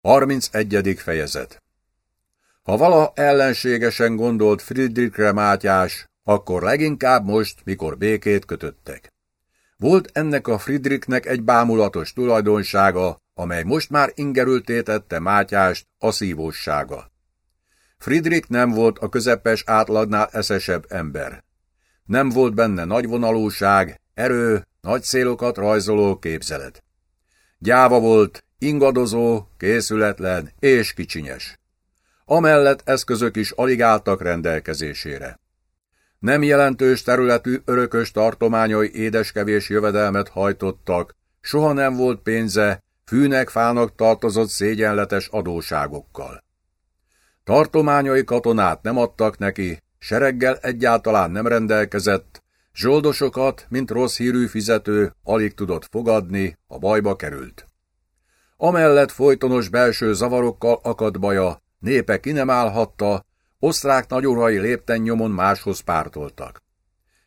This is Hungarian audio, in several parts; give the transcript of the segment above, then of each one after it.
31. fejezet Ha vala ellenségesen gondolt Friedrichre Mátyás, akkor leginkább most, mikor békét kötöttek. Volt ennek a Friedrichnek egy bámulatos tulajdonsága, amely most már ingerülté tette Mátyást, a szívóssága. Friedrich nem volt a közepes átlagnál eszesebb ember. Nem volt benne nagyvonalúság, erő, nagy célokat rajzoló képzelet. Gyáva volt, ingadozó, készületlen és kicsinyes. Amellett eszközök is alig álltak rendelkezésére. Nem jelentős területű örökös tartományai édeskevés jövedelmet hajtottak, soha nem volt pénze, fűnek fának tartozott szégyenletes adóságokkal. Tartományai katonát nem adtak neki, sereggel egyáltalán nem rendelkezett, zsoldosokat, mint rossz hírű fizető, alig tudott fogadni, a bajba került. Amellett folytonos belső zavarokkal akad baja, népe ki nem állhatta, osztrák nagyurai lépten nyomon máshoz pártoltak.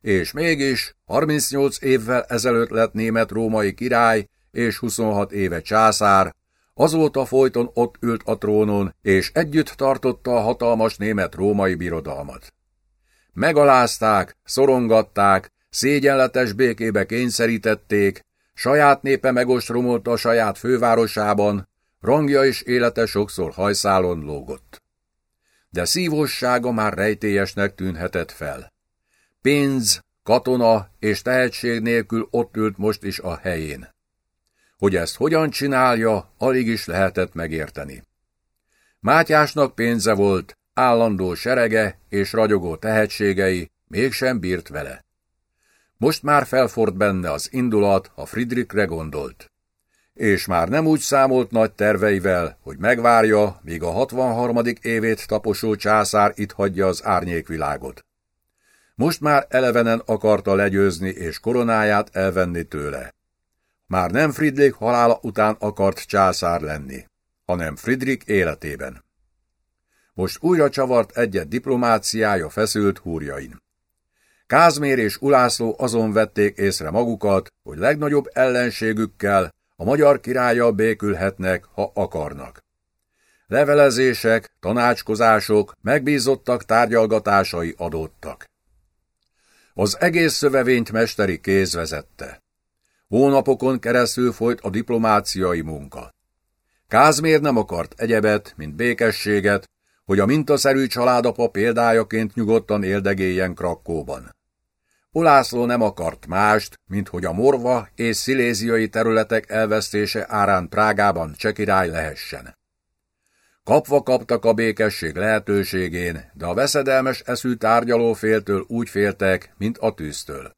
És mégis 38 évvel ezelőtt lett német-római király és 26 éve császár, azóta folyton ott ült a trónon, és együtt tartotta a hatalmas német-római birodalmat. Megalázták, szorongatták, szégyenletes békébe kényszerítették, Saját népe megostromolta a saját fővárosában, rangja és élete sokszor hajszálon lógott. De szívossága már rejtélyesnek tűnhetett fel. Pénz, katona és tehetség nélkül ott ült most is a helyén. Hogy ezt hogyan csinálja, alig is lehetett megérteni. Mátyásnak pénze volt, állandó serege és ragyogó tehetségei, mégsem bírt vele. Most már felford benne az indulat, a Friedrichre gondolt. És már nem úgy számolt nagy terveivel, hogy megvárja, míg a 63. évét taposó császár itt hagyja az árnyékvilágot. Most már elevenen akarta legyőzni és koronáját elvenni tőle. Már nem Friedrich halála után akart császár lenni, hanem Friedrich életében. Most újra csavart egyet diplomáciája feszült húrjain. Kázmér és Ulászló azon vették észre magukat, hogy legnagyobb ellenségükkel a magyar királlyal békülhetnek, ha akarnak. Levelezések, tanácskozások, megbízottak tárgyalgatásai adódtak. Az egész szövevényt mesteri kéz vezette. Hónapokon keresztül folyt a diplomáciai munka. Kázmér nem akart egyebet, mint békességet, hogy a mintaszerű családapa példájaként nyugodtan éldegéljen Krakkóban. Ulászló nem akart mást, mint hogy a morva és sziléziai területek elvesztése árán Prágában csekirály lehessen. Kapva kaptak a békesség lehetőségén, de a veszedelmes eszű tárgyalóféltől úgy féltek, mint a tűztől.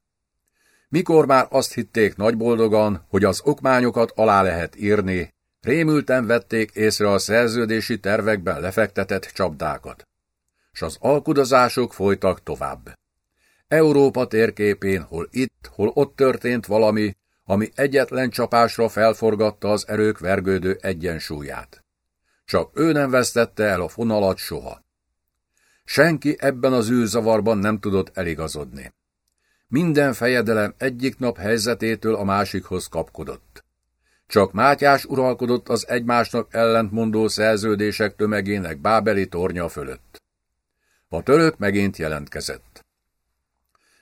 Mikor már azt hitték nagyboldogan, hogy az okmányokat alá lehet írni, rémülten vették észre a szerződési tervekben lefektetett csapdákat. S az alkudozások folytak tovább. Európa térképén, hol itt, hol ott történt valami, ami egyetlen csapásra felforgatta az erők vergődő egyensúlyát. Csak ő nem vesztette el a fonalat soha. Senki ebben az űrzavarban nem tudott eligazodni. Minden fejedelem egyik nap helyzetétől a másikhoz kapkodott. Csak Mátyás uralkodott az egymásnak ellentmondó szerződések tömegének bábeli tornya fölött. A török megint jelentkezett.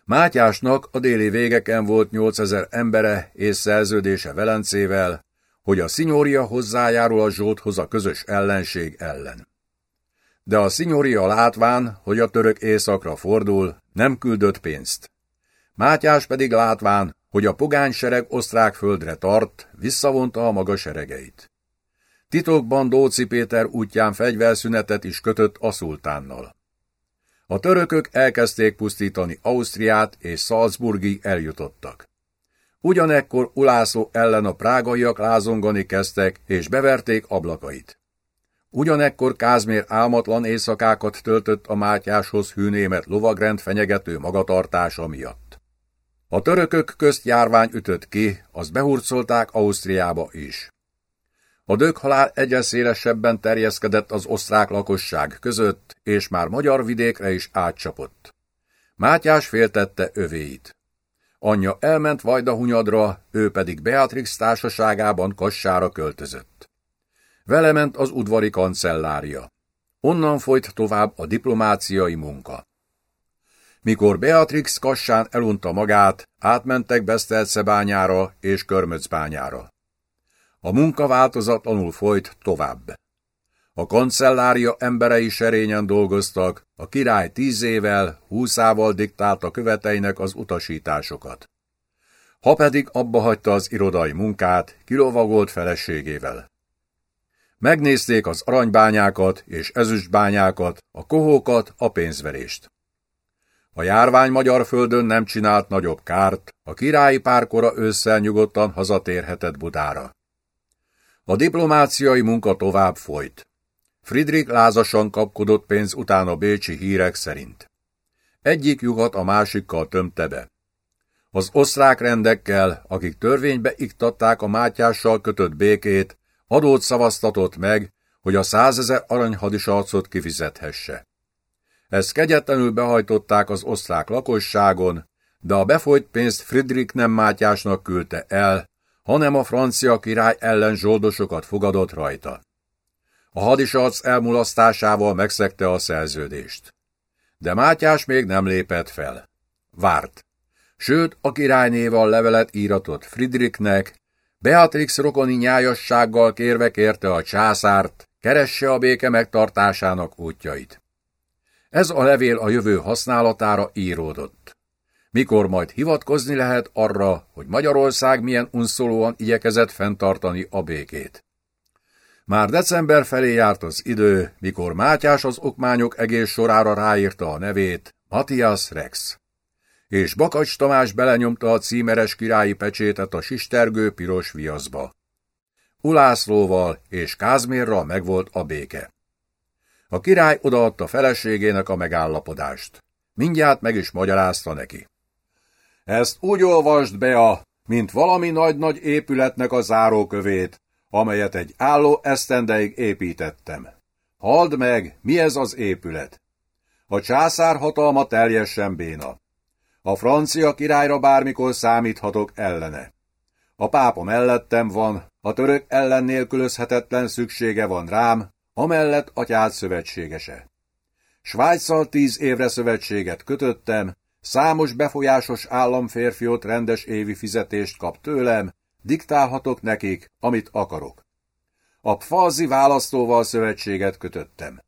Mátyásnak a déli végeken volt 8000 embere és szerződése Velencével, hogy a szinyória hozzájárul a Zsóthoz a közös ellenség ellen. De a szinyória látván, hogy a török északra fordul, nem küldött pénzt. Mátyás pedig látván, hogy a pogány sereg osztrák földre tart, visszavonta a maga seregeit. Titokban Dóci Péter útján fegyverszünetet is kötött a szultánnal. A törökök elkezdték pusztítani Ausztriát, és Salzburgig eljutottak. Ugyanekkor Ulászló ellen a prágaiak lázongani kezdtek, és beverték ablakait. Ugyanekkor Kázmér álmatlan éjszakákat töltött a Mátyáshoz hűnémet lovagrend fenyegető magatartása miatt. A törökök közt járvány ütött ki, azt behurcolták Ausztriába is. A döghalál egyre szélesebben terjeszkedett az osztrák lakosság között, és már magyar vidékre is átcsapott. Mátyás féltette övéit. Anyja elment Vajdahunyadra, ő pedig Beatrix társaságában Kassára költözött. Vele ment az udvari kancellária. Onnan folyt tovább a diplomáciai munka. Mikor Beatrix kassán elunta magát, átmentek Besztelcebányára és Körmöcbányára. A munka változatlanul folyt tovább. A kancellária emberei serényen dolgoztak, a király tíz évvel, húszával diktálta követeinek az utasításokat. Ha pedig abba hagyta az irodai munkát, kilovagolt feleségével. Megnézték az aranybányákat és ezüstbányákat, a kohókat, a pénzverést. A járvány magyar földön nem csinált nagyobb kárt, a királyi párkora ősszel nyugodtan hazatérhetett Budára. A diplomáciai munka tovább folyt. Friedrich lázasan kapkodott pénz után a bécsi hírek szerint. Egyik lyukat a másikkal tömte be. Az osztrák rendekkel, akik törvénybe iktatták a Mátyással kötött békét, adót szavaztatott meg, hogy a százezer aranyhadisarcot kifizethesse. Ezt kegyetlenül behajtották az osztrák lakosságon, de a befolyt pénzt Friedrich nem Mátyásnak küldte el, hanem a francia király ellen zsoldosokat fogadott rajta. A hadisarc elmulasztásával megszegte a szerződést. De Mátyás még nem lépett fel. Várt. Sőt, a királynéval levelet íratott Friedrichnek, Beatrix rokoni nyájassággal kérve kérte a császárt, keresse a béke megtartásának útjait. Ez a levél a jövő használatára íródott. Mikor majd hivatkozni lehet arra, hogy Magyarország milyen unszolóan igyekezett fenntartani a békét. Már december felé járt az idő, mikor Mátyás az okmányok egész sorára ráírta a nevét, Matthias Rex. És Bakacs Tamás belenyomta a címeres királyi pecsétet a sistergő piros viaszba. Ulászlóval és Kázmérral megvolt a béke. A király odaadta feleségének a megállapodást. Mindjárt meg is magyarázta neki. Ezt úgy olvasd a, mint valami nagy-nagy épületnek a zárókövét, amelyet egy álló esztendeig építettem. Halld meg, mi ez az épület? A császár hatalma teljesen béna. A francia királyra bármikor számíthatok ellene. A pápa mellettem van, a török ellen nélkülözhetetlen szüksége van rám, amellett atyád szövetségese. Svájccal tíz évre szövetséget kötöttem, számos befolyásos államférfiót rendes évi fizetést kap tőlem, diktálhatok nekik, amit akarok. A pfazi választóval szövetséget kötöttem.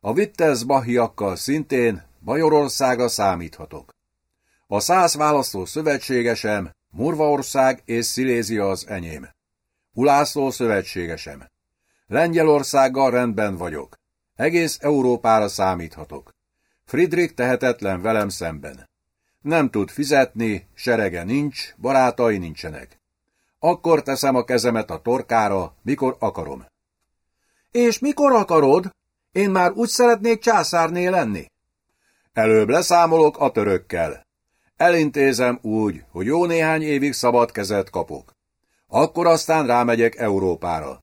A Wittelsbachiakkal szintén Bajorországa számíthatok. A száz választó szövetségesem, Murvaország és Szilézia az enyém. Ulászló szövetségesem. Lengyelországgal rendben vagyok. Egész Európára számíthatok. Friedrich tehetetlen velem szemben. Nem tud fizetni, serege nincs, barátai nincsenek. Akkor teszem a kezemet a torkára, mikor akarom. És mikor akarod? Én már úgy szeretnék császárné lenni. Előbb leszámolok a törökkel. Elintézem úgy, hogy jó néhány évig szabad kezet kapok. Akkor aztán rámegyek Európára.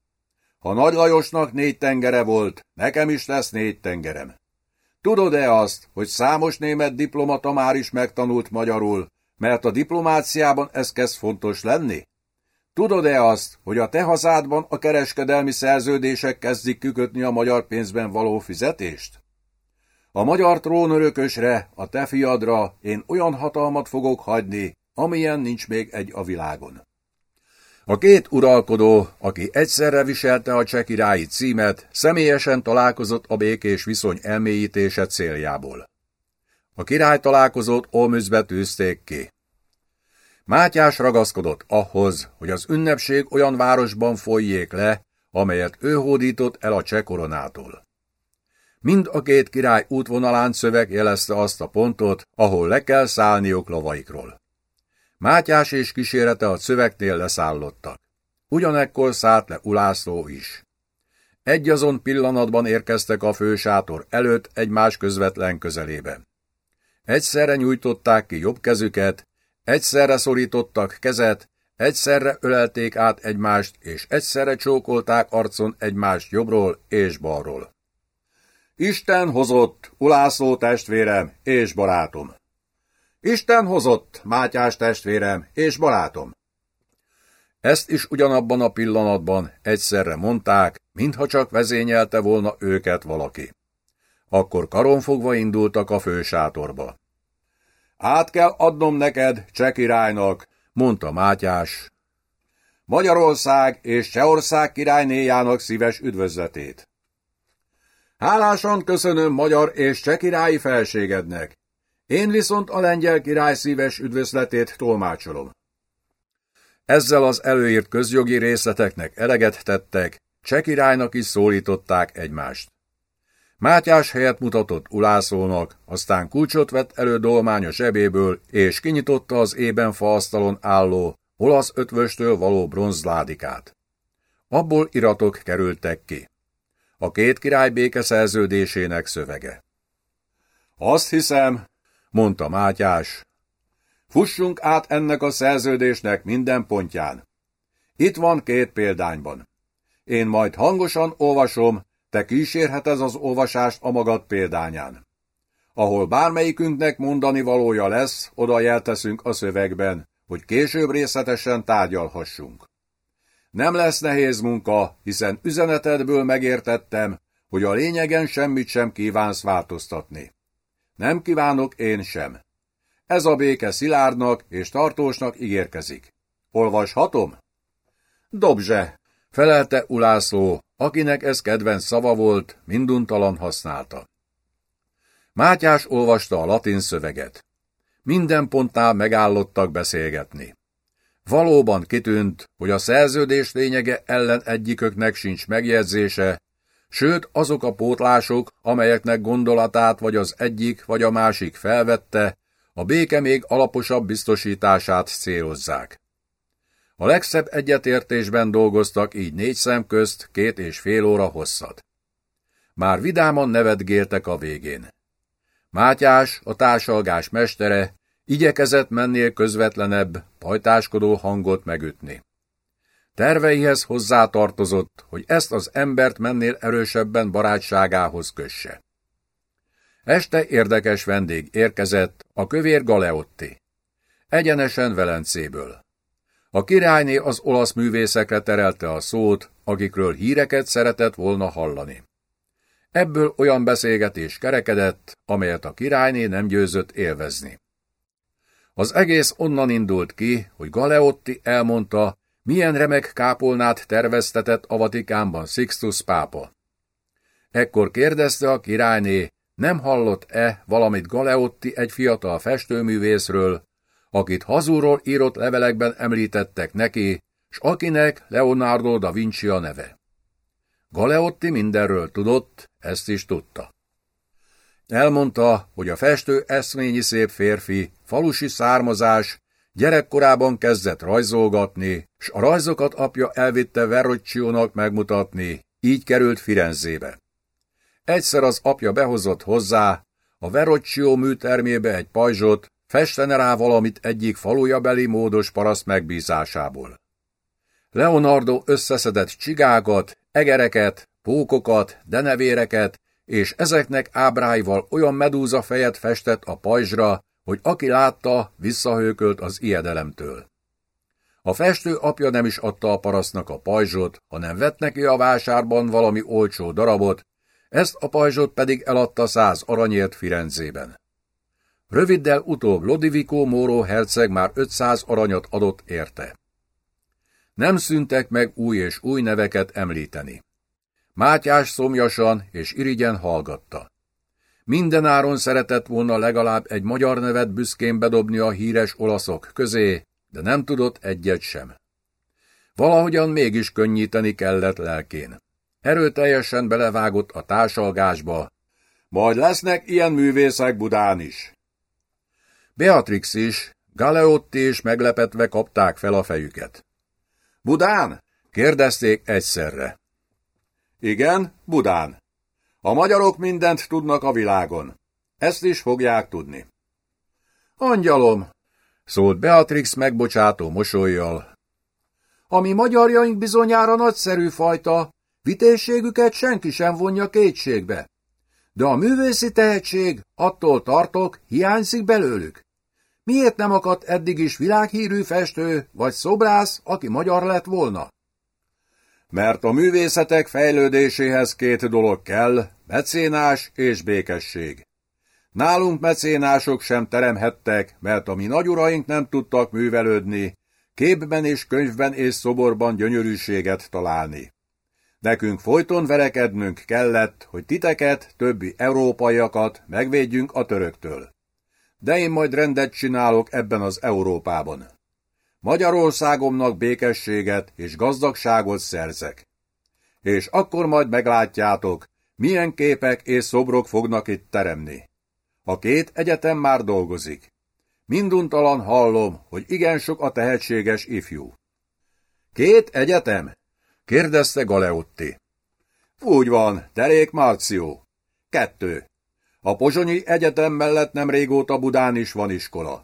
Ha Nagy Lajosnak négy tengere volt, nekem is lesz négy tengerem. Tudod-e azt, hogy számos német diplomata már is megtanult magyarul, mert a diplomáciában ez kezd fontos lenni? Tudod-e azt, hogy a te hazádban a kereskedelmi szerződések kezdik kikötni a magyar pénzben való fizetést? A magyar trónörökösre, a te fiadra én olyan hatalmat fogok hagyni, amilyen nincs még egy a világon. A két uralkodó, aki egyszerre viselte a cseh királyi címet, személyesen találkozott a békés viszony elmélyítése céljából. A király találkozót Olmüszbe tűzték ki. Mátyás ragaszkodott ahhoz, hogy az ünnepség olyan városban folyjék le, amelyet ő hódított el a cseh koronától. Mind a két király útvonalán szöveg jelezte azt a pontot, ahol le kell szállniuk lavaikról. Mátyás és kísérete a szövegnél leszállottak. Ugyanekkor szállt le Ulászló is. Egy azon pillanatban érkeztek a fősátor előtt egymás közvetlen közelébe. Egyszerre nyújtották ki jobb kezüket, egyszerre szorítottak kezet, egyszerre ölelték át egymást, és egyszerre csókolták arcon egymást jobbról és balról. Isten hozott, Ulászló testvérem és barátom! Isten hozott, Mátyás testvérem és barátom! Ezt is ugyanabban a pillanatban egyszerre mondták, mintha csak vezényelte volna őket valaki. Akkor karonfogva indultak a fősátorba. Át kell adnom neked, cseh királynak, mondta Mátyás. Magyarország és Csehország királynéjának szíves üdvözletét. Hálásan köszönöm magyar és cseh királyi felségednek. Én viszont a lengyel király szíves üdvözletét tolmácsolom. Ezzel az előírt közjogi részleteknek eleget tettek, cseh királynak is szólították egymást. Mátyás helyet mutatott Ulászónak, aztán kulcsot vett elő dolmánya zsebéből, és kinyitotta az ében faasztalon álló, olasz ötvöstől való bronzládikát. Abból iratok kerültek ki. A két király békeszerződésének szövege. Azt hiszem, mondta Mátyás, fussunk át ennek a szerződésnek minden pontján. Itt van két példányban. Én majd hangosan olvasom, te kísérheted az olvasást a magad példányán. Ahol bármelyikünknek mondani valója lesz, oda jelteszünk a szövegben, hogy később részletesen tárgyalhassunk. Nem lesz nehéz munka, hiszen üzenetedből megértettem, hogy a lényegen semmit sem kívánsz változtatni. Nem kívánok én sem. Ez a béke szilárdnak és tartósnak ígérkezik. Olvashatom? Dobzse, felelte Ulászló, akinek ez kedvenc szava volt, minduntalan használta. Mátyás olvasta a latin szöveget. Minden pontnál megállottak beszélgetni. Valóban kitűnt, hogy a szerződés lényege ellen egyiköknek sincs megjegyzése, sőt azok a pótlások, amelyeknek gondolatát vagy az egyik vagy a másik felvette, a béke még alaposabb biztosítását célozzák. A legszebb egyetértésben dolgoztak így négy szem közt két és fél óra hosszat. Már vidáman nevetgéltek a végén. Mátyás, a társalgás mestere, igyekezett mennél közvetlenebb, pajtáskodó hangot megütni. Terveihez hozzátartozott, hogy ezt az embert mennél erősebben barátságához kösse. Este érdekes vendég érkezett, a kövér Galeotti. Egyenesen Velencéből. A királyné az olasz művészekre terelte a szót, akikről híreket szeretett volna hallani. Ebből olyan beszélgetés kerekedett, amelyet a királyné nem győzött élvezni. Az egész onnan indult ki, hogy Galeotti elmondta, milyen remek kápolnát terveztetett a Vatikánban Sixtus pápa. Ekkor kérdezte a királyné, nem hallott-e valamit Galeotti egy fiatal festőművészről, akit hazúról írott levelekben említettek neki, s akinek Leonardo da Vinci a neve. Galeotti mindenről tudott, ezt is tudta. Elmondta, hogy a festő eszményi szép férfi, falusi származás, gyerekkorában kezdett rajzolgatni, s a rajzokat apja elvitte Verrocchio-nak megmutatni, így került Firenzébe. Egyszer az apja behozott hozzá, a Verrocchio műtermébe egy pajzsot, festene rá valamit egyik falujabeli módos paraszt megbízásából. Leonardo összeszedett csigákat, egereket, pókokat, denevéreket, és ezeknek ábráival olyan medúza fejet festett a pajzsra, hogy aki látta, visszahőkölt az ijedelemtől. A festő apja nem is adta a parasztnak a pajzsot, hanem vett neki a vásárban valami olcsó darabot, ezt a pajzsot pedig eladta száz aranyért Firenzében. Röviddel utóbb Lodivico Móró herceg már 500 aranyat adott érte. Nem szüntek meg új és új neveket említeni. Mátyás szomjasan és irigyen hallgatta. Minden áron szeretett volna legalább egy magyar nevet büszkén bedobni a híres olaszok közé, de nem tudott egyet sem. Valahogyan mégis könnyíteni kellett lelkén. Erőteljesen belevágott a társalgásba. Majd lesznek ilyen művészek Budán is. Beatrix is, Galeotti is meglepetve kapták fel a fejüket. Budán? kérdezték egyszerre. Igen, Budán. A magyarok mindent tudnak a világon. Ezt is fogják tudni. Angyalom, szólt Beatrix megbocsátó mosolyjal. Ami magyarjaink bizonyára nagyszerű fajta, vitézségüket senki sem vonja kétségbe. De a művészi tehetség, attól tartok, hiányzik belőlük. Miért nem akadt eddig is világhírű festő vagy szobrász, aki magyar lett volna? Mert a művészetek fejlődéséhez két dolog kell, mecénás és békesség. Nálunk mecénások sem teremhettek, mert a mi nagyuraink nem tudtak művelődni, képben és könyvben és szoborban gyönyörűséget találni. Nekünk folyton verekednünk kellett, hogy titeket, többi európaiakat megvédjünk a töröktől. De én majd rendet csinálok ebben az Európában. Magyarországomnak békességet és gazdagságot szerzek. És akkor majd meglátjátok, milyen képek és szobrok fognak itt teremni. A két egyetem már dolgozik. Minduntalan hallom, hogy igen sok a tehetséges ifjú. Két egyetem? kérdezte Galeotti. Úgy van, terék Marció. Kettő. A Pozsonyi Egyetem mellett nem régóta Budán is van iskola.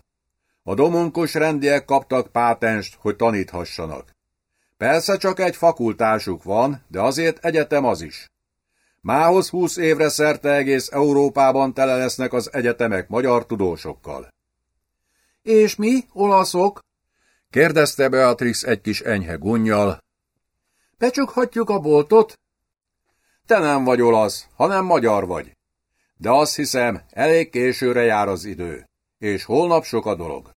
A domonkos rendiek kaptak pátenst, hogy taníthassanak. Persze csak egy fakultásuk van, de azért egyetem az is. Mához húsz évre szerte egész Európában tele lesznek az egyetemek magyar tudósokkal. És mi, olaszok? kérdezte Beatrix egy kis enyhe gunnyal. Becsukhatjuk a boltot? Te nem vagy olasz, hanem magyar vagy. De azt hiszem, elég későre jár az idő, és holnap sok a dolog.